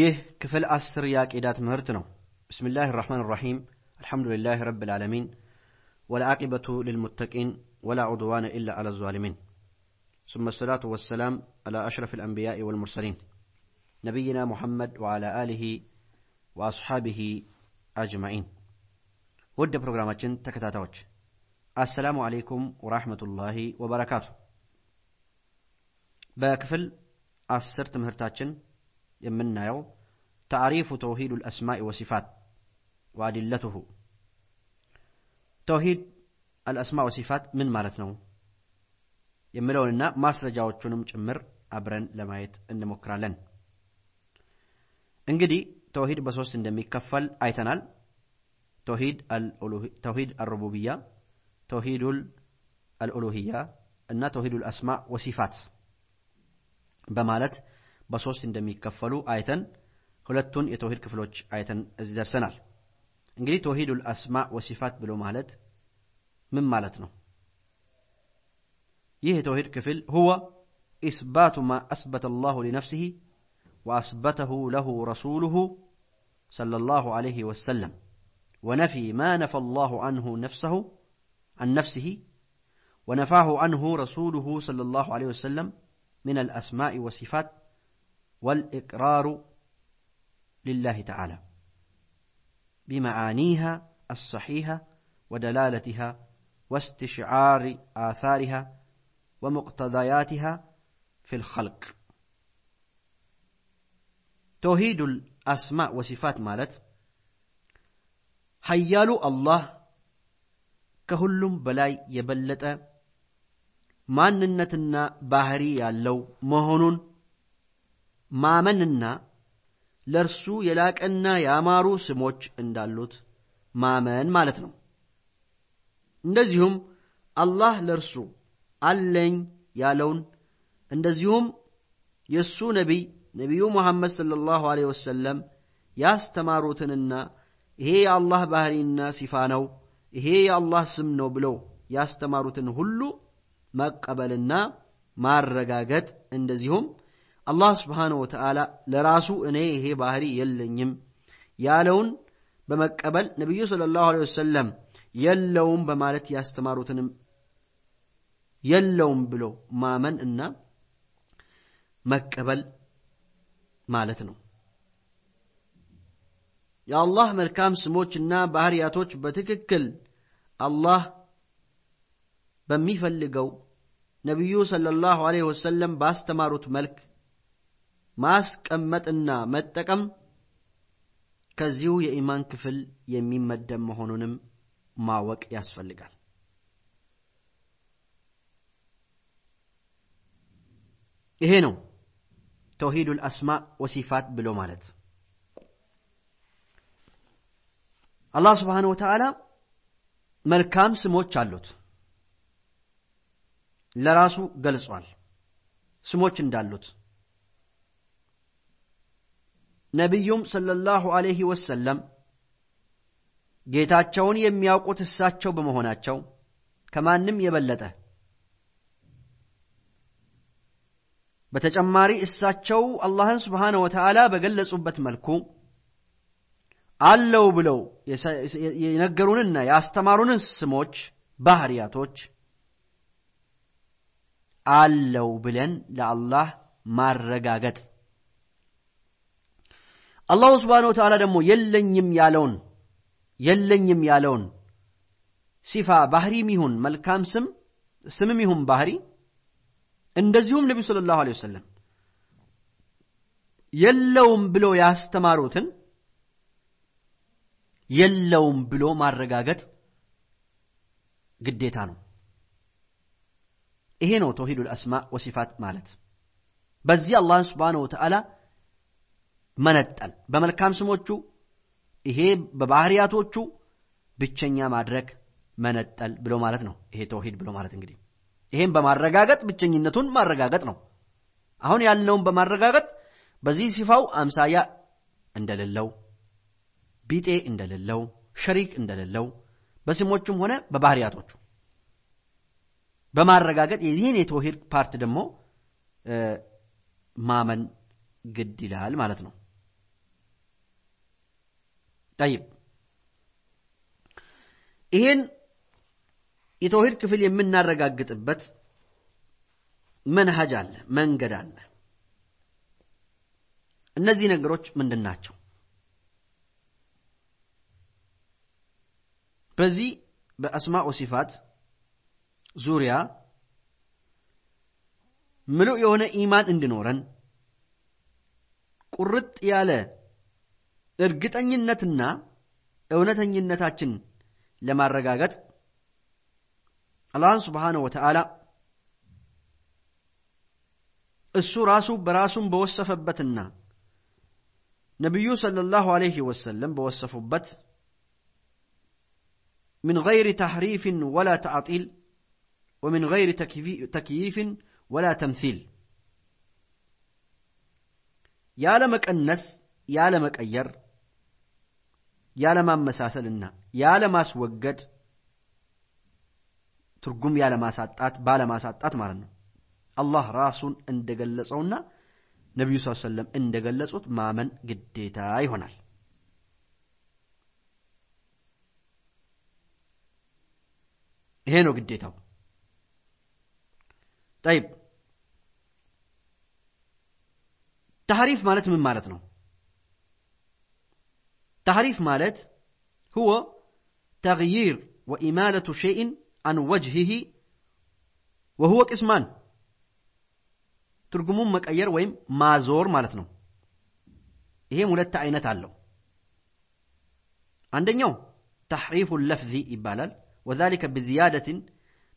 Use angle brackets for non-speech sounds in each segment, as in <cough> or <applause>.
ይህ كفل أسر ياك إدات ነው። بسم الله الرحمن الرحيم الحمد لله رب العالمين والعاقبة للمتقين ولا عدوان إلا على الظالمين ثم الصلاة والسلام على أشرف الأنبياء والمرسلين نبينا محمد وعلى آله وأصحابه أجمعين ود برنامجين تكتاتوج السلام عليكم ورحمة الله وبركاته بكفل አስር ትምህርታችን የምናየው ታሪፉ ተውሂድ አልአስማኢ ወሲፋት ወአዲለቱሁ ተውሂድ አልአስማ ወሲፋት ምን ማለት ነው? የሚለውንና ማስረጃዎቹንም ጭምር አብረን ለማየት እንሞክራለን። እንግዲህ ተውሂድ በሶስት እንደሚከፈል አይተናል። ተውሂድ አልሩቡብያ ተውሂዱል አልኡሉህያ እና ተውሂዱል አስማ ወሲፋት በማለት በሶስት እንደሚከፈሉ አይተን ሁለቱን የተውሂድ ክፍሎች አይተን እዚህ ደርሰናል እንግዲህ ተውሂዱል አስማ ወሲፋት ብሎ ማለት ምን ማለት ነው ይህ የተውሂድ ክፍል ሁወ ኢስባቱ ማ አስበተ አላሁ ሊነፍሲህ ወአስበተሁ ለሁ ረሱሉሁ صلى الله عليه وسلم ونفي ما نفى الله عنه نفسه عن نفسه ونفاه عنه رسوله صلى الله عليه وسلم من الأسماء والصفات والإقرار لله تعالى بمعانيها الصحيحة ودلالتها واستشعار آثارها ومقتضياتها في الخلق توحيد الأسماء وصفات مالت حيال الله ከሁሉም በላይ የበለጠ ማንነትና ባህሪ ያለው መሆኑን ማመንና ለእርሱ የላቀና ያማሩ ስሞች እንዳሉት ማመን ማለት ነው። እንደዚሁም አላህ ለእርሱ አለኝ ያለውን እንደዚሁም የእሱ ነቢይ ነቢዩ ሙሐመድ ሰለላሁ ዐለይሂ ወሰለም ያስተማሩትንና ይሄ የአላህ ባህሪና ሲፋ ነው ይሄ የአላህ ስም ነው ብለው ያስተማሩትን ሁሉ መቀበልና ማረጋገጥ እንደዚሁም አላህ ስብሓንሁ ወተዓላ ለራሱ እኔ ይሄ ባህሪ የለኝም ያለውን በመቀበል ነቢዩ ስለ ላሁ ወሰለም የለውም በማለት ያስተማሩትንም የለውም ብሎ ማመን እና መቀበል ማለት ነው። የአላህ መልካም ስሞችና ባህርያቶች በትክክል አላህ በሚፈልገው ነቢዩ ሰለላሁ ዐለይሂ ወሰለም ባስተማሩት መልክ ማስቀመጥና መጠቀም ከዚሁ የኢማን ክፍል የሚመደብ መሆኑንም ማወቅ ያስፈልጋል። ይሄ ነው ተውሂዱል አስማ ወሲፋት ብሎ ማለት። አላህ ስብሓን ወተዓላ መልካም ስሞች አሉት። ለራሱ ገልጿል። ስሞች እንዳሉት ነቢዩም ሰለላሁ ዐለይሂ ወሰለም ጌታቸውን የሚያውቁት እሳቸው በመሆናቸው ከማንም የበለጠ በተጨማሪ እሳቸው አላህን ስብሓነ ወተዓላ በገለጹበት መልኩ አለው ብለው የነገሩንና ያስተማሩንን ስሞች ባህርያቶች አለው ብለን ለአላህ ማረጋገጥ አላሁ ስብሓን ወተዓላ ደግሞ የለኝም ያለውን የለኝም ያለውን ሲፋ ባህሪም ይሁን መልካም ስም ስምም ይሁን ባህሪ እንደዚሁም ነቢዩ ስለ ላሁ ወሰለም የለውም ብለው ያስተማሩትን የለውም ብሎ ማረጋገጥ ግዴታ ነው። ይሄ ነው ተውሂዱል አስማ ወሲፋት ማለት። በዚህ አላህን ስብሓነ ወተዓላ መነጠል። በመልካም ስሞቹ ይሄ በባህርያቶቹ ብቸኛ ማድረግ መነጠል ብሎ ማለት ነው። ይሄ ተውሂድ ብሎ ማለት እንግዲህ ይሄም በማረጋገጥ ብቸኝነቱን ማረጋገጥ ነው። አሁን ያልነውን በማረጋገጥ በዚህ ሲፋው አምሳያ እንደሌለው ቢጤ እንደሌለው ሸሪክ እንደሌለው በስሞቹም ሆነ በባህርያቶቹ በማረጋገጥ የዚህን የተውሂድ part ደግሞ ማመን ግድ ይላል ማለት ነው طيب ይህን የተውሂድ ክፍል የምናረጋግጥበት منهج አለ፣ መንገድ አለ። እነዚህ ነገሮች ምንድን ናቸው? በዚህ በአስማእ ወሲፋት ዙሪያ ምሉእ የሆነ ኢማን እንዲኖረን ቁርጥ ያለ እርግጠኝነትና እውነተኝነታችን ለማረጋገጥ አላህን ስብሓነሁ ወተዓላ እሱ ራሱ በራሱን በወሰፈበትና ነቢዩ ሰለላሁ ዐለይሂ ወሰለም በወሰፉበት من غير تحريف ولا تعطيل ومن غير تكييف ولا تمثيل ያለ መቀነስ ያለ መቀየር ያለ ማመሳሰልና ያለ ማስወገድ ትርጉም ያለ ማሳጣት ባለ ማሳጣት ማለት ነው። አላህ ራሱን እንደገለጸውና ነቢዩ ስ ሰለም እንደገለጹት ማመን ግዴታ ይሆናል። ይሄ ነው ግዴታው። ጠይብ ተሐሪፍ ማለት ምን ማለት ነው ተሐሪፍ ማለት هو تغيير وإمالة شيء عن وجهه وهو قسمان ትርጉሙን መቀየር ወይም ማዞር ማለት ነው ይሄም ሁለት አይነት አለው አንደኛው ተሕሪፉ ለፍዚ ይባላል وذلك بزيادة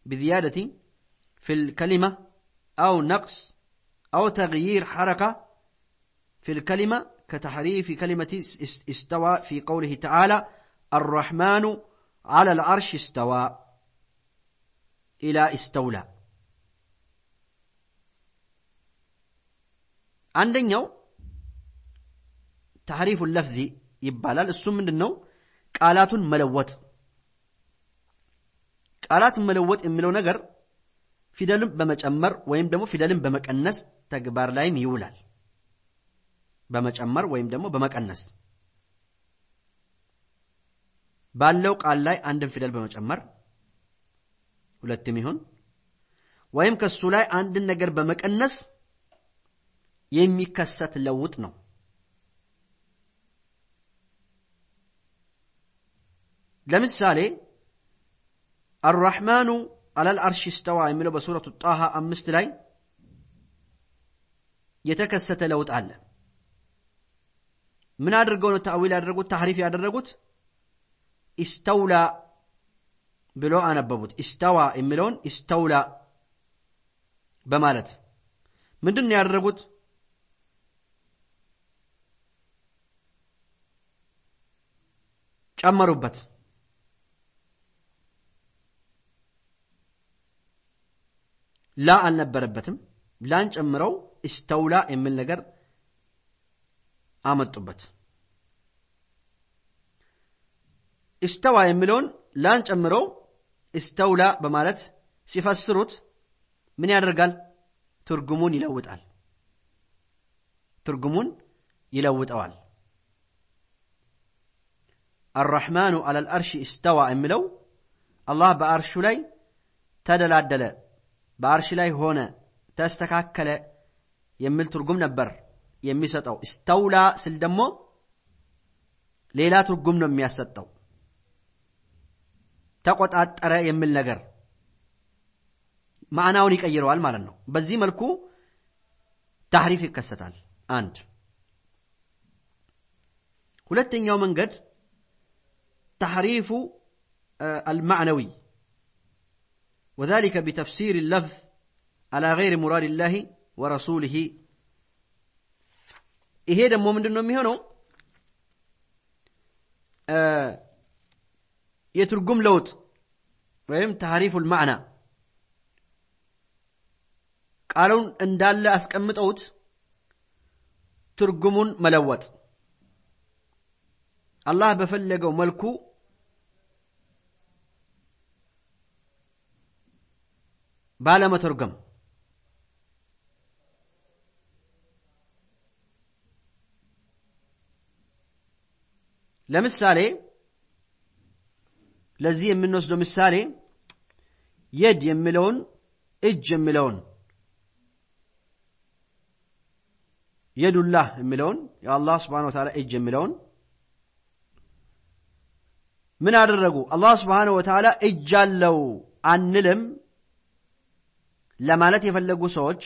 بزيادة في الكلمة أو نقص أو تغيير حركة في الكلمة كتحريف كلمة استوى في قوله تعالى الرحمن على العرش استوى إلى استولى አንደኛው ተሕሪፉ ለፍዚ ይባላል እሱ ምንድን ነው ቃላቱን መለወጥ ቃላትን መለወጥ የሚለው ነገር ፊደልን በመጨመር ወይም ደግሞ ፊደልን በመቀነስ ተግባር ላይም ይውላል በመጨመር ወይም ደግሞ በመቀነስ። ባለው ቃል ላይ አንድን ፊደል በመጨመር ሁለትም ይሁን ወይም ከሱ ላይ አንድን ነገር በመቀነስ የሚከሰት ለውጥ ነው። ለምሳሌ አራሕማኑ አለል አርሽ ስተዋ የሚለው በሱረቱ ጣሃ አምስት ላይ የተከሰተ ለውጥ አለ ምን አድርገው ነው ታዊል ያደረጉት? ታሕሪፍ ያደረጉት? ኢስተውላ ብሎ አነበቡት። ኢስተዋ የሚለውን ኢስተውላ በማለት ምንድን ነው ያደረጉት? ጨመሩበት። ላ አልነበረበትም። ላን ጨምረው እስተውላ የሚል ነገር አመጡበት። እስተዋ የሚለውን ላን ጨምረው እስተውላ በማለት ሲፈስሩት ምን ያደርጋል? ትርጉሙን ይለውጣል። ትርጉሙን ይለውጠዋል። አራሕማኑ አለል አርሽ እስተዋ የሚለው አላህ በአርሹ ላይ ተደላደለ በአርሽ ላይ ሆነ ተስተካከለ የሚል ትርጉም ነበር የሚሰጠው እስተውላ ስል ደግሞ ሌላ ትርጉም ነው የሚያሰጠው ተቆጣጠረ የሚል ነገር ማዕናውን ይቀይረዋል ማለት ነው በዚህ መልኩ ታሕሪፍ ይከሰታል አንድ ሁለተኛው መንገድ تحريف المعنوي وذلك بتفسير اللفظ على غير مراد الله ورسوله ይሄ ደግሞ ምንድን ነው የሚሆነው የትርጉም ለውጥ ወይም ተሐሪፉ ልማዕና ቃሉን እንዳለ አስቀምጠውት ትርጉሙን መለወጥ። አላህ በፈለገው መልኩ ባለመተርጎም ለምሳሌ ለዚህ የምንወስደው ምሳሌ የድ የሚለውን እጅ የሚለውን የዱላህ የሚለውን የአላህ ስብሓን ወተዓላ እጅ የሚለውን ምን አደረጉ? አላህ ስብሓን ወተዓላ እጅ አለው አንልም ለማለት የፈለጉ ሰዎች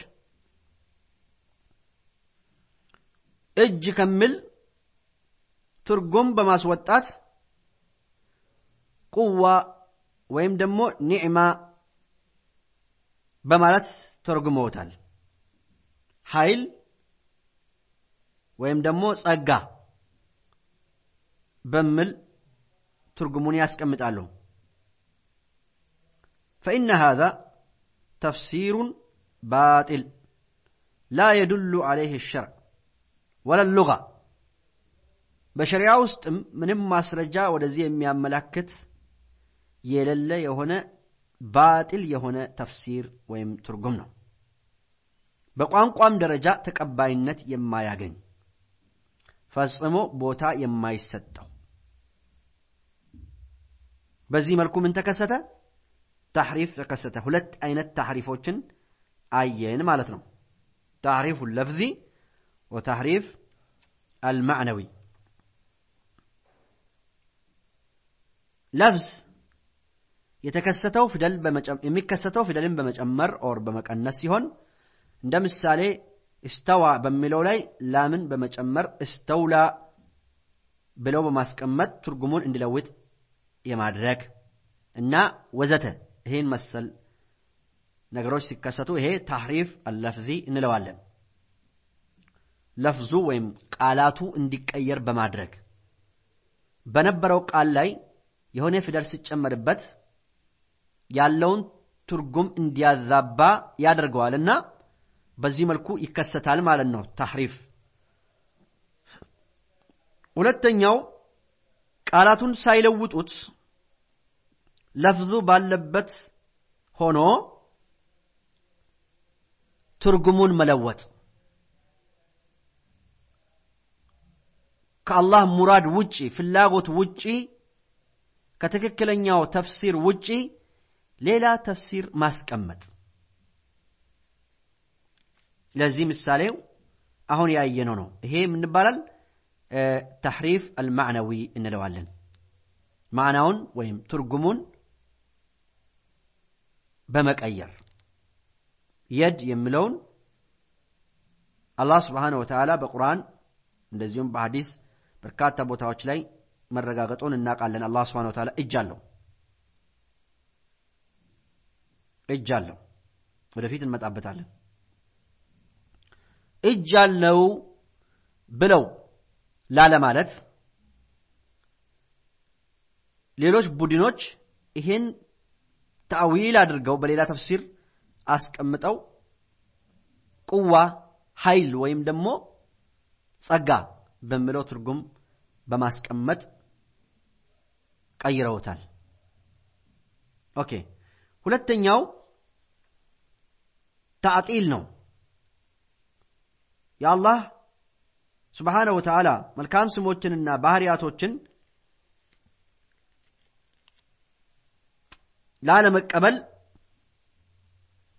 እጅ ከሚል ትርጉም በማስወጣት ቁዋ ወይም ደግሞ ኒዕማ በማለት ተርጉመውታል። ኃይል ወይም ደግሞ ጸጋ በሚል ትርጉሙን ያስቀምጣሉ። ፈኢነ ሃዛ ተፍሲሩን ባጢል ላ የዱሉ ዓለይህ ሸርዕ ወለ ሉጋ በሸሪያ ውስጥም ምንም ማስረጃ ወደዚህ የሚያመላክት የሌለ የሆነ ባጢል የሆነ ተፍሲር ወይም ትርጉም ነው። በቋንቋም ደረጃ ተቀባይነት የማያገኝ ፈጽሞ ቦታ የማይሰጠው። በዚህ መልኩ ምን ተከሰተ? تحريف ተከሰተ። ሁለት አይነት ታሕሪፎችን አየን ማለት ነው። تحريف لفظي وتحريف المعنوي። لفظ የተከሰተው ፊደል የሚከሰተው ፊደልን በመጨመር or በመቀነስ ሲሆን እንደ ምሳሌ استوى በሚለው ላይ ላምን በመጨመር استولى ብለው በማስቀመጥ ትርጉሙን እንዲለውጥ የማድረግ እና ወዘተ ይሄን መሰል ነገሮች ሲከሰቱ ይሄ ታሕሪፍ አለፍዚ እንለዋለን። ለፍዙ ወይም ቃላቱ እንዲቀየር በማድረግ በነበረው ቃል ላይ የሆነ ፊደል ሲጨመርበት ያለውን ትርጉም እንዲያዛባ ያደርገዋልና በዚህ መልኩ ይከሰታል ማለት ነው ታሕሪፍ። ሁለተኛው ቃላቱን ሳይለውጡት ለፍዙ ባለበት ሆኖ ትርጉሙን መለወጥ ከአላህ ሙራድ ውጪ ፍላጎት ውጪ ከትክክለኛው ተፍሲር ውጪ ሌላ ተፍሲር ማስቀመጥ። ለዚህ ምሳሌው አሁን ያየነው ነው። ይሄ ምን ይባላል? ተሕሪፍ አልማዕነዊ እንለዋለን። ማዕናውን ወይም ትርጉሙን በመቀየር የድ የሚለውን አላህ ስብሓነ ወተዓላ በቁርአን እንደዚሁም በሐዲስ በርካታ ቦታዎች ላይ መረጋገጡን እናውቃለን። አላህ ስብሓነ ወተዓላ እጅ አለው እጅ አለው። ወደፊት እንመጣበታለን። እጅ አለው ብለው ላለማለት ሌሎች ቡድኖች ይሄን ታዊል አድርገው በሌላ ተፍሲር አስቀምጠው ቁዋ ኃይል ወይም ደግሞ ጸጋ በሚለው ትርጉም በማስቀመጥ ቀይረውታል። okay ሁለተኛው تعطيل ነው። የአላህ سبحانه وتعالى መልካም ስሞችንና ባህሪያቶችን ላለመቀበል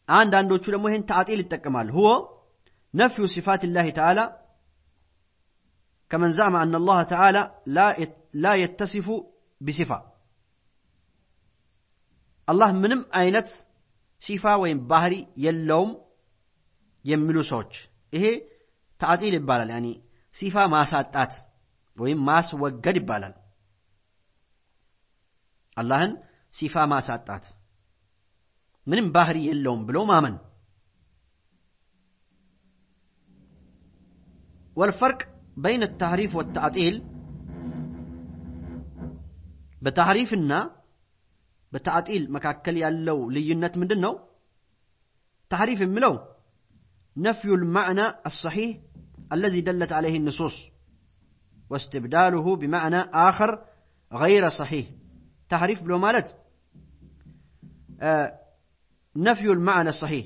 አንዳንዶቹ ደግሞ ይህን تعطيل ይጠቀማል። هو نفي صفات الله تعالى ከመን ዛዕመ አነ አላህ ተዓላ ላ የተሲፉ ቢሲፋ አላህ ምንም አይነት ሲፋ ወይም ባህሪ የለውም የሚሉ ሰዎች ይሄ ታዕጢል ይባላል። ያኒ ሲፋ ማሳጣት ወይም ማስወገድ ይባላል። አላህን ሲፋ ማሳጣት ምንም ባህሪ የለውም ብሎ ማመን። ወልፈርቅ በይነ ታሕሪፍ ወተዕጢል በታሕሪፍና በታዕጢል መካከል ያለው ልዩነት ምንድን ነው? ታሕሪፍ የሚለው ነፍዩ ልማዕና አሰሒሕ አለዚ ደለት ዓለይህ ንሱስ ወስትብዳሉሁ ቢማዕና አኸር ገይረ ሰሒሕ ታሕሪፍ ብሎ ማለት ነፍዩ ልማዕና ሰሒሕ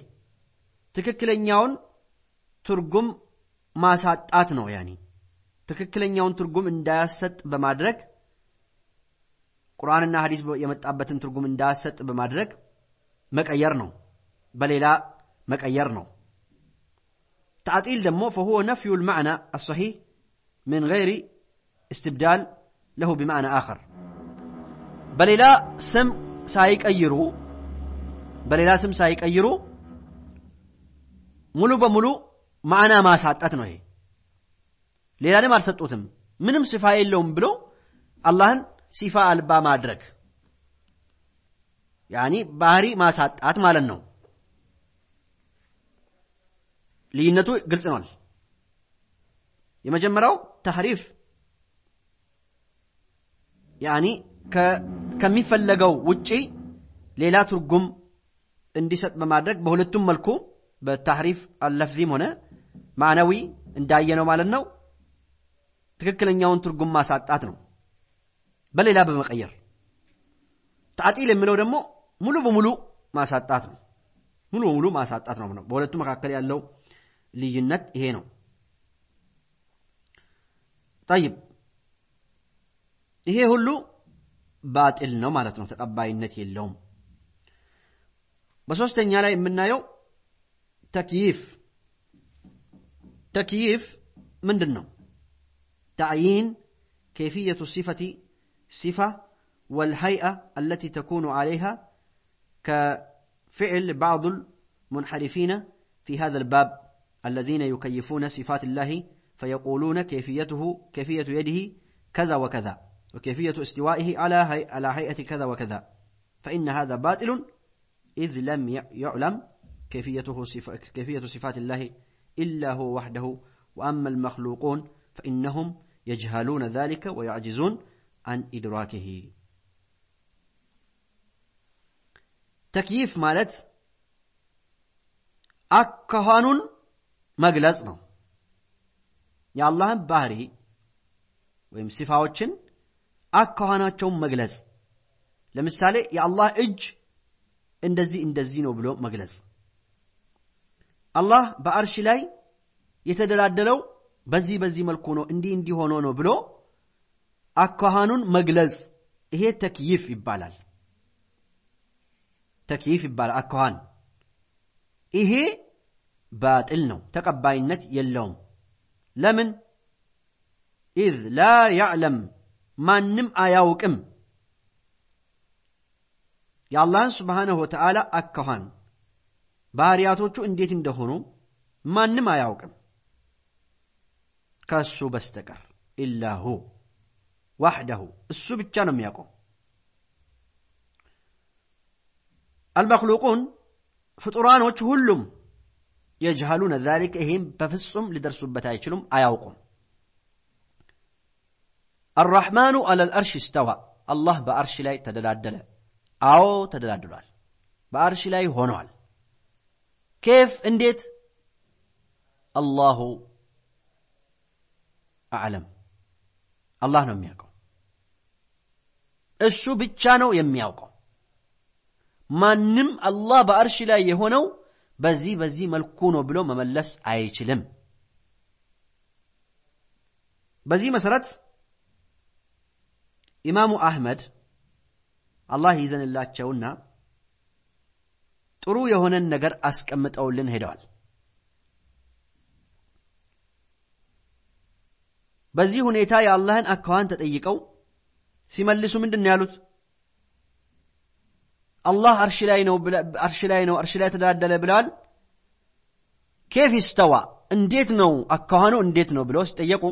ትክክለኛውን ትርጉም ማሳጣት ነው። ያኒ ትክክለኛውን ትርጉም እንዳያሰጥ በማድረግ ቁርአንና ሐዲስ የመጣበትን ትርጉም እንዳያሰጥ በማድረግ መቀየር ነው በሌላ መቀየር ነው تعطيل دمو فهو نفي المعنى الصحيح من غير استبدال له بمعنى آخر بللا سم سايك أيرو بللا سم سايك أيرو ሙሉ በሙሉ ማዕና ማሳጣት ነው ይሄ ሌላንም አልሰጡትም ምንም ሲፋ የለውም ብሎ አላህን ሲፋ አልባ ማድረግ። ያኒ ባህሪ ማሳጣት ማለት ነው። ልዩነቱ ግልጽ ነዋል የመጀመሪያው ተህሪፍ። ያኒ ከሚፈለገው ውጪ ሌላ ትርጉም እንዲሰጥ በማድረግ በሁለቱም መልኩ በታህሪፍ አለፍዚም ሆነ ማዕናዊ እንዳየነው ማለት ነው። ትክክለኛውን ትርጉም ማሳጣት ነው በሌላ በመቀየር ጣጢል የሚለው ደግሞ ሙሉ በሙሉ ማሳጣት ነው። ሙሉ በሙሉ ማሳጣት ነው። በሁለቱ መካከል ያለው ልዩነት ይሄ ነው። ጠይብ ይሄ ሁሉ ባጢል ነው ማለት ነው። ተቀባይነት የለውም። በሶስተኛ ላይ የምናየው ተክይፍ ተክይፍ ምንድን ነው? ተዕይን ኬፍየቱ ሲፈቲ صفة والهيئة التي تكون عليها كفعل بعض المنحرفين في هذا الباب الذين يكيفون صفات الله فيقولون كيفيته كيفية يده كذا وكذا وكيفية استوائه على على هيئة كذا وكذا. فإن هذا باطل إذ لم يعلم كيفيته صف كيفية صفات الله إلا هو وحده. وأما المخلوقون فإنهم يجهلون ذلك ويعجزون አን ኢድራኪሂ ተክይፍ ማለት አካኋኑን መግለጽ ነው። የአላህን ባህሪ ወይም ሲፋዎችን አካኋናቸውን መግለጽ። ለምሳሌ የአላህ እጅ እንደዚህ እንደዚህ ነው ብሎ መግለጽ። አላህ በአርሽ ላይ የተደላደለው በዚህ በዚህ መልኩ ነው እንዲህ እንዲሆነ ነው ብሎ አካሃኑን መግለጽ። ይሄ تكييف ይባላል። تكييف ይባላል አካሃን ይሄ باطل ነው ተቀባይነት የለውም። ለምን? إذ لا يعلم ማንም አያውቅም። የአላህን سبحانه وتعالى አካሃን ባህርያቶቹ እንዴት እንደሆኑ ማንም አያውቅም። ከእሱ በስተቀር ኢላሁ ዋሕደሁ እሱ ብቻ ነው የሚያውቀው አልመክሉቁን ፍጡራኖች ሁሉም የጅሃሉነ ዛሊከ ይሄም በፍጹም ሊደርሱበት አይችሉም አያውቁም አራሕማኑ አለል አርሽ እስተዋ አላህ በአርሽ ላይ ተደላደለ አዎ ተደላድሏል በአርሽ ላይ ሆኗል ኬፍ እንዴት አላሁ አዕለም አላህ ነው የሚያውቀው እሱ ብቻ ነው የሚያውቀው። ማንም አላህ በአርሽ ላይ የሆነው በዚህ በዚህ መልኩ ነው ብሎ መመለስ አይችልም። በዚህ መሰረት ኢማሙ አህመድ አላህ ይዘንላቸውና ጥሩ የሆነን ነገር አስቀምጠውልን ሄደዋል። በዚህ ሁኔታ የአላህን አካዋን ተጠይቀው ሲመልሱ ምንድን ነው ያሉት? አላህ አርሽ ላይ ነው አርሽ ላይ ነው አርሽ ላይ ተዳደለ ብለዋል። ኬፍ ይስተዋ? እንዴት ነው አካዋኑ እንዴት ነው ብለው ሲጠየቁ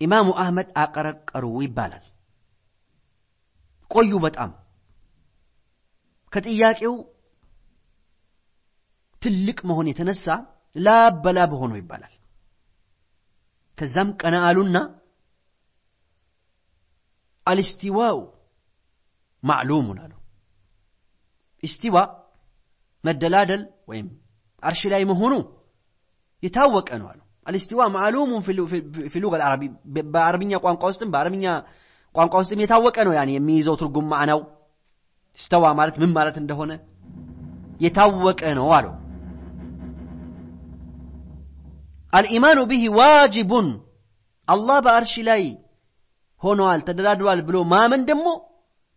ኢማሙ አህመድ አቀረቀሩ ይባላል። ቆዩ በጣም። ከጥያቄው ትልቅ መሆን የተነሳ ላበላ በሆነው ይባላል። ከዛም ቀና አሉና አልስቲዋው ማዕሉሙን አሉ እስቲዋ መደላደል ወይም አርሽ ላይ መሆኑ የታወቀ ነው አሉ አልስቲዋ ማዕሉሙን ፊ ሉጋ ልዓረቢ በአረብኛ ቋንቋ ውስጥም በአረብኛ ቋንቋ ውስጥም የታወቀ ነው ያን የሚይዘው ትርጉም ማዕናው ስተዋ ማለት ምን ማለት እንደሆነ የታወቀ ነው አለው። አልኢማኑ ቢሂ ዋጅቡን። አላህ በአርሽ ላይ ሆነዋል ተደላድሏል ብሎ ማመን ደግሞ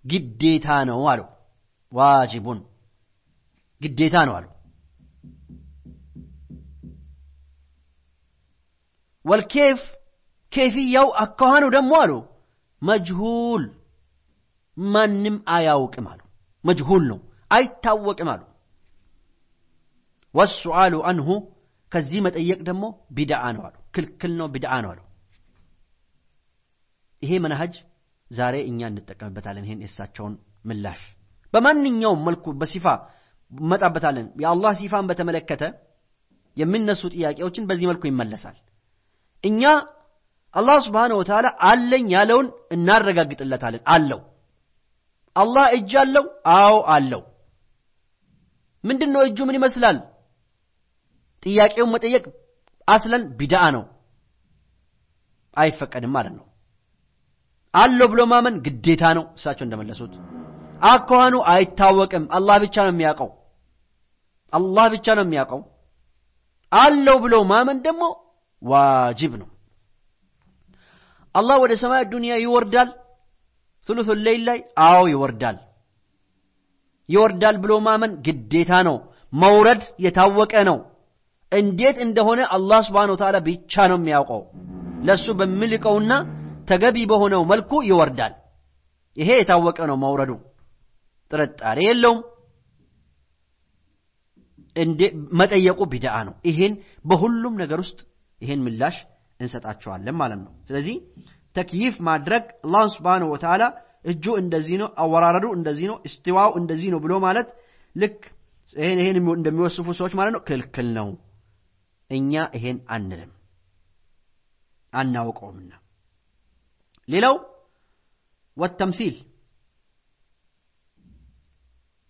ግዴታ ነው አለው። ዋጅቡን ግዴታ ነው አለው። ወልኬፍ ኬፍያው አካኋኑ ደግሞ አሉ መጅሁል ማንም አያውቅም አሉ። መጅሁል ነው አይታወቅም አሉ። ወሱአሉ አንሁ ከዚህ መጠየቅ ደግሞ ቢድዓ ነው አሉ ክልክል ነው ቢድዓ ነው አሉ ይሄ መናሃጅ ዛሬ እኛ እንጠቀምበታለን። ይሄን የእሳቸውን ምላሽ በማንኛውም መልኩ በሲፋ መጣበታለን። የአላህ ሲፋን በተመለከተ የሚነሱ ጥያቄዎችን በዚህ መልኩ ይመለሳል። እኛ አላህ ስብሓን ወተዓላ አለኝ ያለውን እናረጋግጥለታለን። አለው። አላህ እጅ አለው? አዎ አለው። ምንድን ነው እጁ ምን ይመስላል? ጥያቄውን መጠየቅ አስለን ቢድዓ ነው። አይፈቀድም ማለት ነው አለው ብሎ ማመን ግዴታ ነው። እሳቸው እንደመለሱት አኳኑ አይታወቅም፣ አላህ ብቻ ነው የሚያውቀው። አላህ ብቻ ነው የሚያውቀው። አለው ብሎ ማመን ደግሞ ዋጅብ ነው። አላህ ወደ ሰማይ ዱንያ ይወርዳል ሱሉሱ ሌይል ላይ? አዎ ይወርዳል። ይወርዳል ብሎ ማመን ግዴታ ነው። መውረድ የታወቀ ነው። እንዴት እንደሆነ አላህ ስብሓነ ብቻ ነው የሚያውቀው። ለእሱ በሚልቀውና ተገቢ በሆነው መልኩ ይወርዳል። ይሄ የታወቀ ነው መውረዱ። ጥርጣሬ የለውም። መጠየቁ ቢድዓ ነው። ይሄን በሁሉም ነገር ውስጥ ይሄን ምላሽ እንሰጣቸዋለን ማለት ነው። ስለዚህ ተክይፍ ማድረግ አላህን ስብሓን ወተዓላ እጁ እንደዚህ ነው አወራረዱ እንደዚህ ነው እስትዋው እንደዚህ ነው ብሎ ማለት ልክ ይሄን ይሄን እንደሚወስፉ ሰዎች ማለት ነው። ክልክል ነው። እኛ ይሄን አንልም አናውቀውምና ሌላው والتمثيل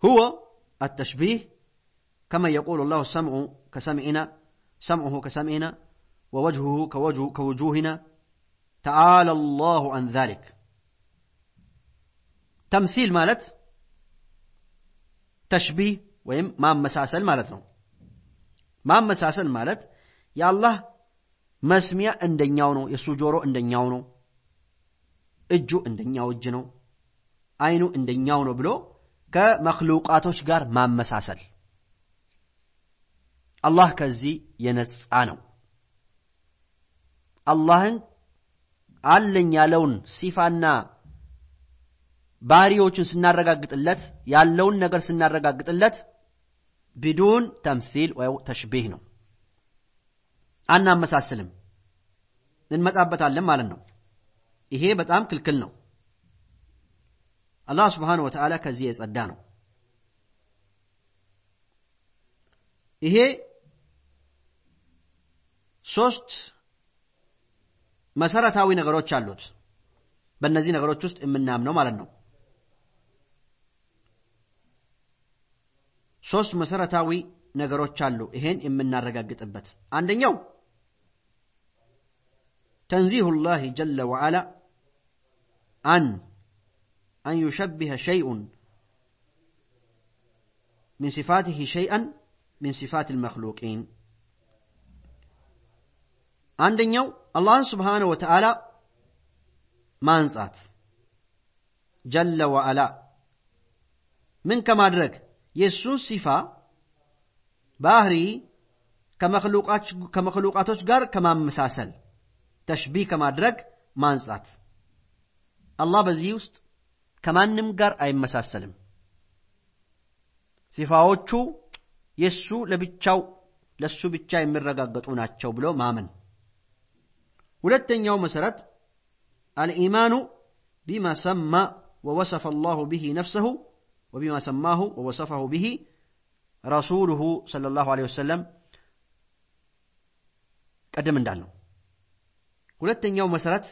هو التشبيه كما يقول الله السمع كسمعنا سمعه كسمعنا ووجهه كوجه كوجوهنا تعالى الله عن ذلك تمثيل مالت تشبيه ወይም ማመሳሰል ማለት ነው ማመሳሰል ማለት የአላህ መስሚያ እንደኛው ነው የእሱ ጆሮ እንደኛው ነው እጁ እንደኛው እጅ ነው አይኑ እንደኛው ነው ብሎ ከመክሉቃቶች ጋር ማመሳሰል። አላህ ከዚህ የነጻ ነው። አላህን አለኝ ያለውን ሲፋና ባህሪዎችን ስናረጋግጥለት ያለውን ነገር ስናረጋግጥለት ቢዱን ተምሲል ወይ ተሽቢህ ነው። አናመሳስልም እንመጣበታለን ማለት ነው ይሄ በጣም ክልክል ነው። አላህ ስብሓን ወተዓላ ከዚህ የጸዳ ነው። ይሄ ሶስት መሰረታዊ ነገሮች አሉት። በእነዚህ ነገሮች ውስጥ የምናምነው ማለት ነው። ሶስት መሰረታዊ ነገሮች አሉ ይሄን የምናረጋግጥበት አንደኛው ተንዚሁላህ ጀለ ወዓላ عن أن يشبه شيء من صفاته شيئا من صفات المخلوقين አንደኛው አላህን ስብሓነ ወተዓላ ማንጻት ጀለ ወዓላ ምን ከማድረግ የእሱን ሲፋ ባህሪ ከመክሉቃቶች ጋር ከማመሳሰል ተሽቢህ ከማድረግ ማንጻት አላህ በዚህ ውስጥ ከማንም ጋር አይመሳሰልም። ሲፋዎቹ የእሱ ለብቻው ለእሱ ብቻ የሚረጋገጡ ናቸው ብሎ ማመን። ሁለተኛው መሰረት አልኢማኑ ቢማ ሰማ ወወሰፈ አላሁ ብሂ ነፍሰሁ ወቢማ ሰማሁ ወወሰፈሁ ብሂ ረሱሉሁ ሰለላሁ ዐለይሂ ወሰለም። ቀደም እንዳልነው ሁለተኛው መሰረት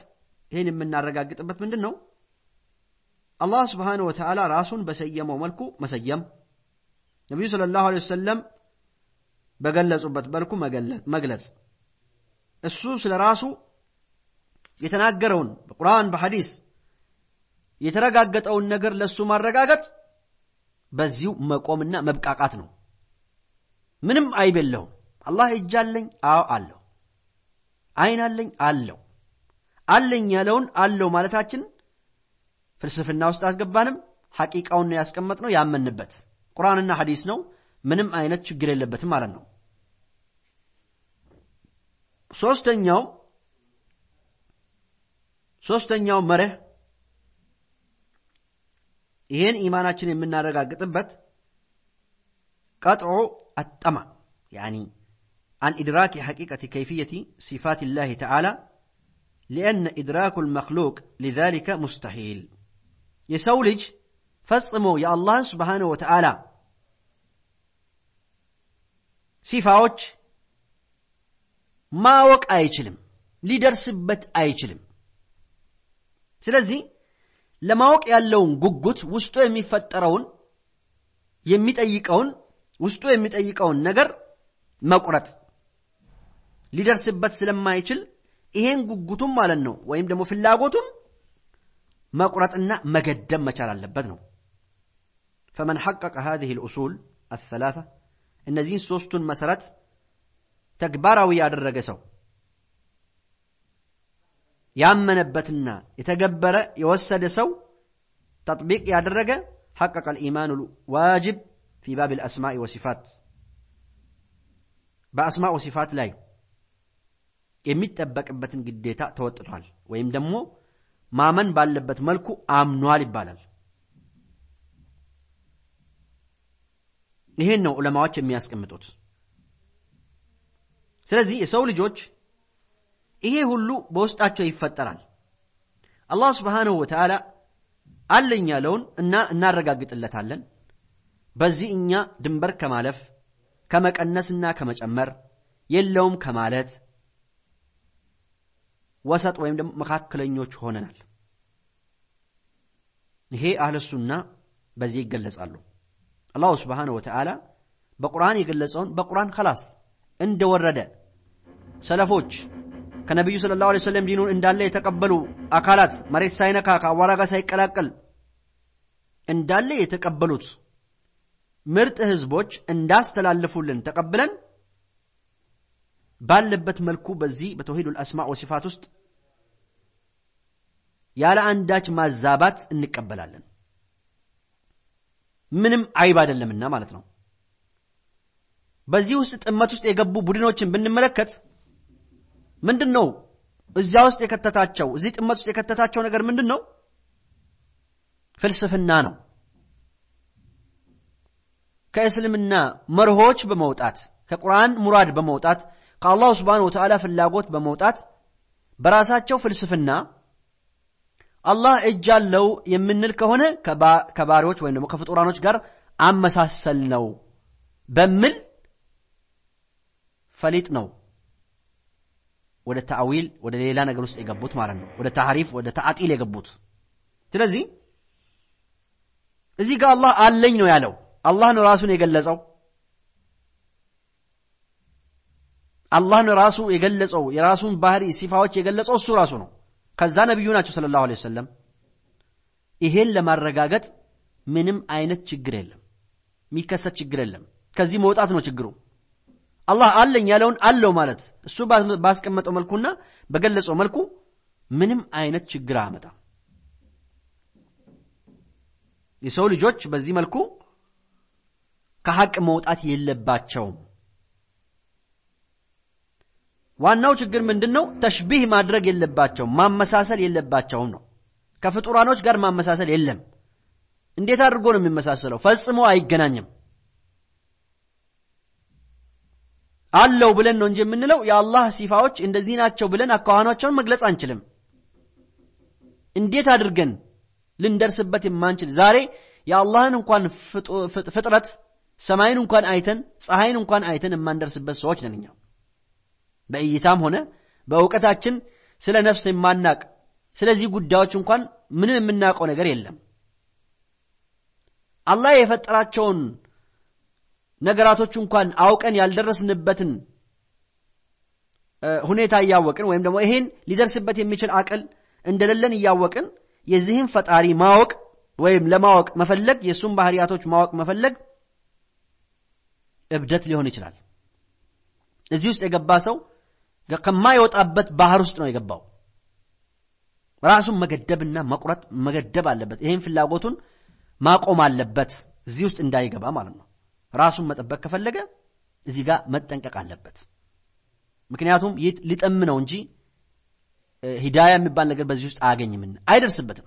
ይህን የምናረጋግጥበት ምንድን ነው? አላህ ስብሓን ወተዓላ ራሱን በሰየመው መልኩ መሰየም ነቢዩ ስለ ላሁ ወሰለም በገለጹበት መልኩ መግለጽ። እሱ ስለ ራሱ የተናገረውን በቁርአን በሐዲስ የተረጋገጠውን ነገር ለእሱ ማረጋገጥ በዚሁ መቆምና መብቃቃት ነው። ምንም አይብ የለውም። አላህ እጅ አለኝ አዎ አለው አይን አለኝ አለው አለኝ ያለውን አለው ማለታችን ፍልስፍና ውስጥ አልገባንም። ሐቂቃውን ነው ያስቀመጥነው፣ ያመንበት ቁርአንና ሐዲስ ነው። ምንም አይነት ችግር የለበትም ማለት ነው። ሶስተኛው ሶስተኛው መርህ ይህን ኢማናችን የምናረጋግጥበት ቀጥዑ አጠማ ያኒ አን ኢድራኪ ሐቂቀቲ ከይፍየቲ ሲፋት ላህ ተዓላ لأن إدراك المخلوق لذلك مستحيل. يسولج فصمو يا الله سبحانه وتعالى. سيفاوش ما وق أيشلم ليدرس بت أيشلم سلزي لما وق يالون جوجوت وستو يمي فترون يميت أيقون وستو يميت أيقون نجر ما قرأت ليدرس بت سلم ما أيشل ይሄን ጉጉቱም ማለት ነው ወይም ደግሞ ፍላጎቱም መቁረጥና መገደም መቻል አለበት ነው ፈመን ሐቀቀ هذه الأصول الثلاثة እነዚህን ሶስቱን መሰረት ተግባራዊ ያደረገ ሰው ያመነበትና የተገበረ የወሰደ ሰው ተጥቢቅ ያደረገ ሐቀቀ الإيمان الواجب في باب الأسماء وصفات በአስማ ወሲፋት ላይ የሚጠበቅበትን ግዴታ ተወጥቷል። ወይም ደግሞ ማመን ባለበት መልኩ አምኗል ይባላል። ይህን ነው ዑለማዎች የሚያስቀምጡት። ስለዚህ የሰው ልጆች ይሄ ሁሉ በውስጣቸው ይፈጠራል። አላህ ስብሓንሁ ወተዓላ አለኝ ያለውን እና እናረጋግጥለታለን። በዚህ እኛ ድንበር ከማለፍ ከመቀነስና ከመጨመር የለውም ከማለት ወሰጥ ወይም ደግሞ መካከለኞች ሆነናል። ይሄ አህለሱና በዚህ ይገለጻሉ። አላሁ ስብሓንሁ ወተዓላ በቁርአን የገለጸውን በቁርአን ከላስ እንደወረደ ሰለፎች ከነቢዩ ስለ ላሁ ሰለም ዲኑን እንዳለ የተቀበሉ አካላት መሬት ሳይነካ ከአቧራ ጋር ሳይቀላቀል እንዳለ የተቀበሉት ምርጥ ህዝቦች እንዳስተላልፉልን ተቀብለን ባለበት መልኩ በዚህ በተውሂዱል አስማ ወሲፋት ውስጥ ያለ አንዳች ማዛባት እንቀበላለን። ምንም አይብ አይደለምና ማለት ነው። በዚህ ውስጥ ጥመት ውስጥ የገቡ ቡድኖችን ብንመለከት ምንድን ነው እዚያ ውስጥ የከተታቸው እዚህ ጥመት ውስጥ የከተታቸው ነገር ምንድን ነው ፍልስፍና ነው። ከእስልምና መርሆች በመውጣት ከቁርአን ሙራድ በመውጣት ከአላሁ ስብሓን ወተዓላ ፍላጎት በመውጣት በራሳቸው ፍልስፍና አላህ እጅ አለው የምንል ከሆነ ከባሪዎች ወይም ደግሞ ከፍጡራኖች ጋር አመሳሰል ነው በሚል ፈሊጥ ነው ወደ ተአዊል ወደ ሌላ ነገር ውስጥ የገቡት ማለት ነው። ወደ ታሪፍ ወደ ተዓጢል የገቡት። ስለዚህ እዚህ ጋር አላህ አለኝ ነው ያለው። አላህ ነው ራሱን የገለጸው አላህ ነው ራሱ የገለጸው የራሱን ባህሪ ሲፋዎች የገለጸው እሱ ራሱ ነው። ከዛ ነቢዩ ናቸው ስለ ላሁ ወሰለም ይሄን ለማረጋገጥ ምንም አይነት ችግር የለም። የሚከሰት ችግር የለም። ከዚህ መውጣት ነው ችግሩ። አላህ አለኝ ያለውን አለው ማለት እሱ ባስቀመጠው መልኩና በገለጸው መልኩ ምንም አይነት ችግር አያመጣም። የሰው ልጆች በዚህ መልኩ ከሐቅ መውጣት የለባቸውም ዋናው ችግር ምንድን ነው ተሽቢህ ማድረግ የለባቸውም ማመሳሰል የለባቸውም ነው። ከፍጡራኖች ጋር ማመሳሰል የለም። እንዴት አድርጎ ነው የሚመሳሰለው? ፈጽሞ አይገናኝም። አለው ብለን ነው እንጂ የምንለው የአላህ ሲፋዎች እንደዚህ ናቸው ብለን አካዋኗቸውን መግለጽ አንችልም። እንዴት አድርገን ልንደርስበት የማንችል? ዛሬ የአላህን እንኳን ፍጥረት ሰማይን እንኳን አይተን ፀሐይን እንኳን አይተን የማንደርስበት ሰዎች ነን በእይታም ሆነ በእውቀታችን ስለ ነፍስ የማናቅ ስለዚህ ጉዳዮች እንኳን ምንም የምናውቀው ነገር የለም። አላህ የፈጠራቸውን ነገራቶች እንኳን አውቀን ያልደረስንበትን ሁኔታ እያወቅን ወይም ደግሞ ይሄን ሊደርስበት የሚችል አቅል እንደሌለን እያወቅን የዚህም ፈጣሪ ማወቅ ወይም ለማወቅ መፈለግ የእሱም ባህሪያቶች ማወቅ መፈለግ እብደት ሊሆን ይችላል። እዚህ ውስጥ የገባ ሰው ከማይወጣበት ባህር ውስጥ ነው የገባው። ራሱን መገደብና መቁረጥ መገደብ አለበት። ይህን ፍላጎቱን ማቆም አለበት፣ እዚህ ውስጥ እንዳይገባ ማለት ነው። ራሱን መጠበቅ ከፈለገ እዚህ ጋር መጠንቀቅ አለበት። ምክንያቱም ሊጠም ነው እንጂ ሂዳያ የሚባል ነገር በዚህ ውስጥ አያገኝምና አይደርስበትም።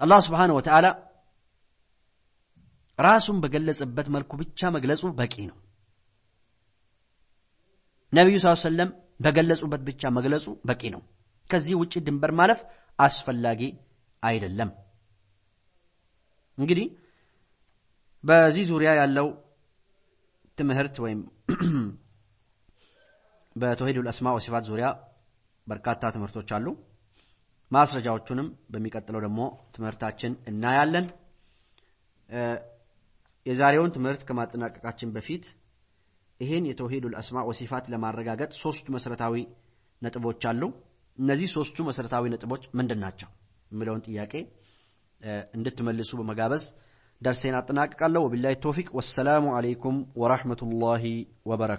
አላህ ስብሓነሁ ወተዓላ ራሱን በገለጸበት መልኩ ብቻ መግለጹ በቂ ነው። ነቢዩ ስ ሰለም በገለጹበት ብቻ መግለጹ በቂ ነው። ከዚህ ውጭ ድንበር ማለፍ አስፈላጊ አይደለም። እንግዲህ በዚህ ዙሪያ ያለው ትምህርት ወይም <clears throat> በተውሂዱል አስማ ወሲፋት ዙሪያ በርካታ ትምህርቶች አሉ። ማስረጃዎቹንም በሚቀጥለው ደግሞ ትምህርታችን እናያለን። የዛሬውን ትምህርት ከማጠናቀቃችን በፊት ይህን የተውሂዱል አስማ ወሲፋት ለማረጋገጥ ሶስቱ መሰረታዊ ነጥቦች አሉ። እነዚህ ሶስቱ መሰረታዊ ነጥቦች ምንድን ናቸው የሚለውን ጥያቄ እንድትመልሱ በመጋበዝ ደርሴን አጠናቅቃለሁ። ወቢላሂ ተውፊቅ ወሰላሙ አለይኩም ወራህመቱላሂ ወበረካቱ።